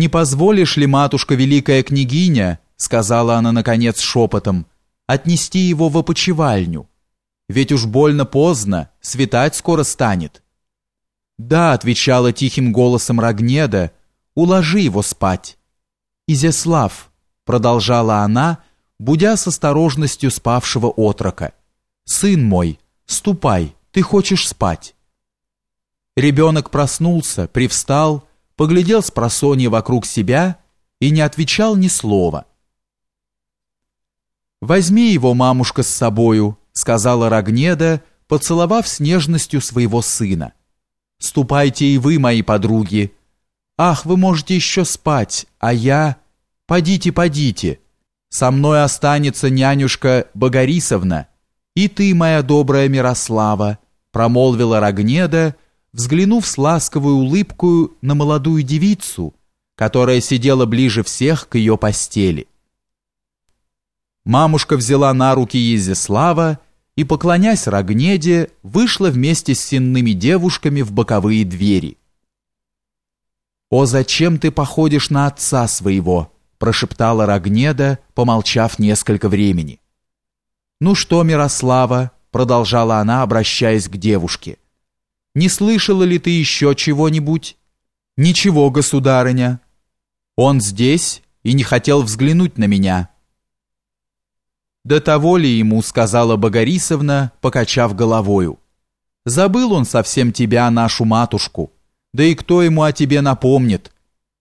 «Не позволишь ли, матушка великая княгиня, — сказала она, наконец, шепотом, — отнести его в опочивальню? Ведь уж больно поздно, светать скоро станет». «Да», — отвечала тихим голосом Рогнеда, — «уложи его спать». «Изяслав», — продолжала она, будя с осторожностью спавшего отрока, — «сын мой, ступай, ты хочешь спать». Ребенок проснулся, привстал, поглядел с просонья вокруг себя и не отвечал ни слова. «Возьми его, мамушка, с собою», — сказала Рогнеда, поцеловав с нежностью своего сына. «Ступайте и вы, мои подруги. Ах, вы можете еще спать, а я... Подите, подите. Со мной останется нянюшка Богорисовна, и ты, моя добрая Мирослава», — промолвила Рогнеда, — взглянув с ласковой улыбкой на молодую девицу, которая сидела ближе всех к ее постели. Мамушка взяла на руки Езислава и, поклонясь Рогнеде, вышла вместе с сенными девушками в боковые двери. «О, зачем ты походишь на отца своего?» прошептала Рогнеда, помолчав несколько времени. «Ну что, Мирослава?» продолжала она, обращаясь к девушке. Не слышала ли ты еще чего-нибудь? Ничего, государыня. Он здесь и не хотел взглянуть на меня. До того ли ему, сказала Богорисовна, покачав головою. Забыл он совсем тебя, нашу матушку. Да и кто ему о тебе напомнит?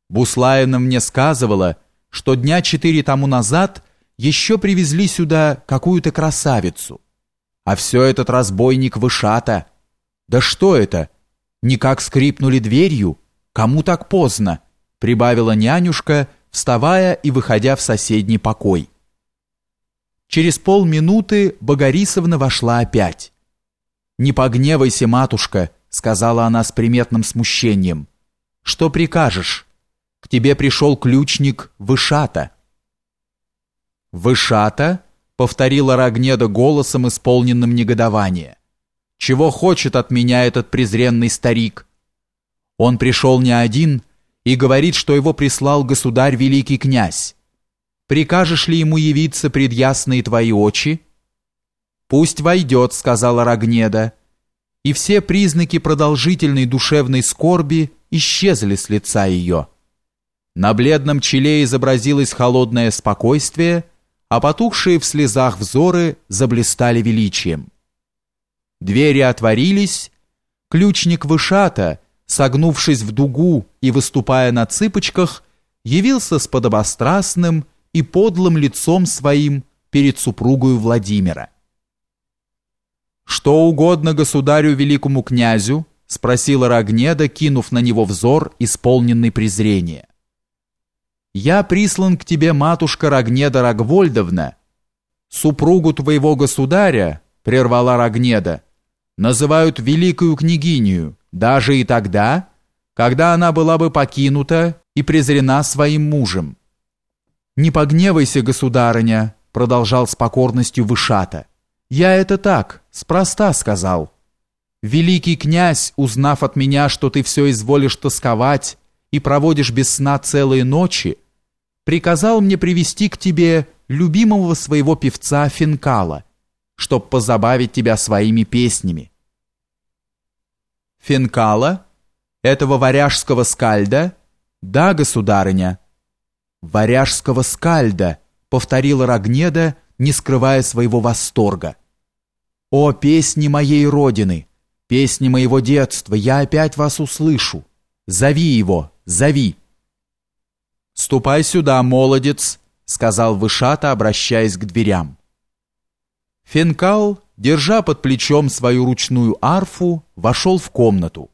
Буслаевна мне сказывала, что дня четыре тому назад еще привезли сюда какую-то красавицу. А все этот разбойник Вышата — «Да что это? Никак скрипнули дверью? Кому так поздно?» прибавила нянюшка, вставая и выходя в соседний покой. Через полминуты Богорисовна вошла опять. «Не погневайся, матушка», — сказала она с приметным смущением. «Что прикажешь? К тебе пришел ключник Вышата». «Вышата?» — повторила Рогнеда голосом, исполненным негодования. Чего хочет от меня этот презренный старик? Он пришел не один и говорит, что его прислал государь великий князь. Прикажешь ли ему явиться пред ясные твои очи? Пусть войдет, сказала Рогнеда, и все признаки продолжительной душевной скорби исчезли с лица ее. На бледном челе изобразилось холодное спокойствие, а потухшие в слезах взоры заблистали величием. Двери отворились, ключник Вышата, согнувшись в дугу и выступая на цыпочках, явился с подобострастным и подлым лицом своим перед супругою Владимира. «Что угодно государю великому князю?» — спросила Рогнеда, кинув на него взор, исполненный презрения. «Я прислан к тебе, матушка Рогнеда Рогвольдовна, супругу твоего государя», — прервала Рогнеда, — называют великую княгиню, даже и тогда, когда она была бы покинута и презрена своим мужем. «Не погневайся, государыня», — продолжал с покорностью Вышата. «Я это так, спроста сказал. Великий князь, узнав от меня, что ты все изволишь тосковать и проводишь без сна целые ночи, приказал мне привести к тебе любимого своего певца Финкала, чтоб позабавить тебя своими песнями. Финкала? Этого варяжского скальда? Да, государыня. Варяжского скальда, повторила Рогнеда, не скрывая своего восторга. О, песни моей родины, песни моего детства, я опять вас услышу. Зови его, зови. Ступай сюда, молодец, сказал Вышата, обращаясь к дверям. Финкал, держа под плечом свою ручную арфу, вошел в комнату.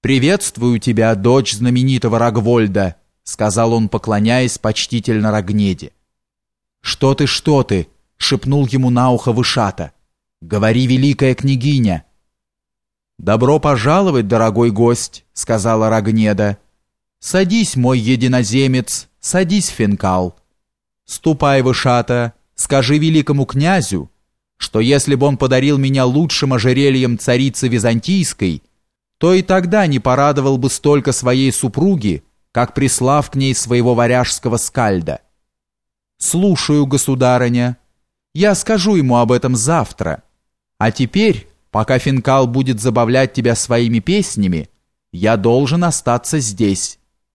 «Приветствую тебя, дочь знаменитого Рогвольда», сказал он, поклоняясь почтительно Рогнеде. «Что ты, что ты?» — шепнул ему на ухо Вышата. «Говори, великая княгиня!» «Добро пожаловать, дорогой гость», — сказала Рогнеда. «Садись, мой единоземец, садись, Финкал. Ступай, Вышата, Скажи великому князю, что если бы он подарил меня лучшим ожерельем царицы Византийской, то и тогда не порадовал бы столько своей супруги, как прислав к ней своего варяжского скальда. «Слушаю, государыня. Я скажу ему об этом завтра. А теперь, пока Финкал будет забавлять тебя своими песнями, я должен остаться здесь».